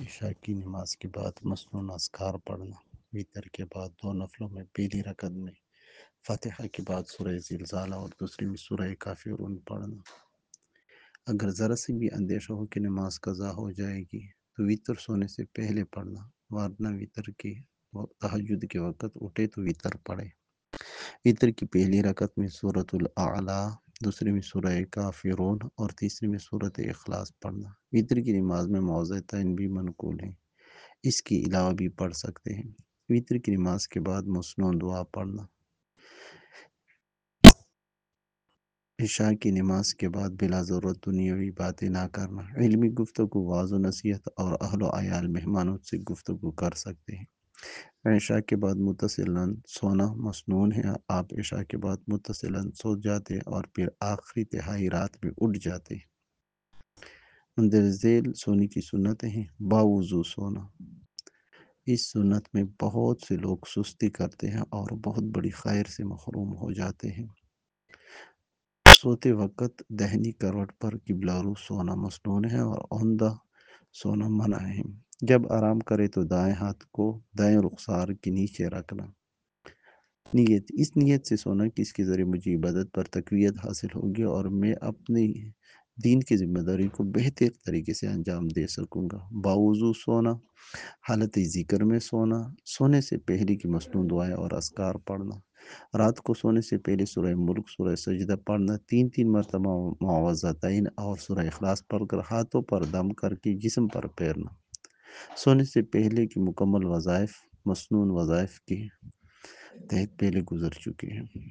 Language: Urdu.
عشاء کی نماز کے بعد مسنون اذکار پڑھنا، وطر کے بعد دو نفلوں میں پہلی رکعت میں، فاتحہ کے بعد سورہ زلزالہ اور دوسری میں سورہ کافرون پڑھنا۔ اگر ذرا سے بھی اندیشہ ہو کہ نماز قضا ہو جائے گی، تو وطر سونے سے پہلے پڑھنا، ورنہ وطر کی تہجد کے وقت اٹھے تو وطر پڑھے۔ وطر کی پہلی رکعت میں صورت الاعلیٰ دوسری میں سورہ کافرون اور تیسری میں صورت اخلاص پڑھنا۔ وطر کی نماز میں معوضتین بھی منقول ہیں۔ اس کے علاوہ بھی پڑھ سکتے ہیں۔ وطر کی نماز کے بعد مسنون دعا پڑھنا۔ عشاء کی نماز کے بعد بلا ضرورت دنیاوی باتیں نہ کرنا۔ علمی گفتگو واض و نصیحت اور اہل و عیال مہمانوں سے گفتگو کر سکتے ہیں۔ عشاء کے بعد متصلاً سونا مسنون ہے۔ آپ عشاء کے بعد متصلاً سو جاتے اور پھر آخری تہائی رات میں اٹھ جاتے مندر ذیل سونے کی سنتیں ہیں باوضو سونا۔ اس سنت میں بہت سے لوگ سستی کرتے ہیں اور بہت بڑی خیر سے محروم ہو جاتے ہیں۔ سوتے وقت دہنی کروٹ پر قبلہ رو سونا مسنون ہے اور عمدہ سونا منع ہے۔ جب آرام کرے تو دائیں ہاتھ کو دائیں رخسار کے نیچے رکھنا۔ نیت، اس نیت سے سونا کہ اس کے ذریعے مجھے عبادت پر تقویت حاصل ہوگی اور میں اپنی دین کی ذمہ داری کو بہتر طریقے سے انجام دے سکوں گا؟ باوضو سونا، حالت ذکر میں سونا، سونے سے پہلے کی مصنوع دعائیں اور اسکار پڑھنا۔ رات کو سونے سے پہلے سورہ ملک، سورہ سجدہ پڑھنا، تین تین مرتبہ معوضتین اور سورہ اخلاص پڑھ کر ہاتھوں پر دم کر کے جسم پر پھیرنا۔ سونے سے پہلے کی مکمل وظائف، مصنون وظائف کے تحت پہلے گزر چکے ہیں۔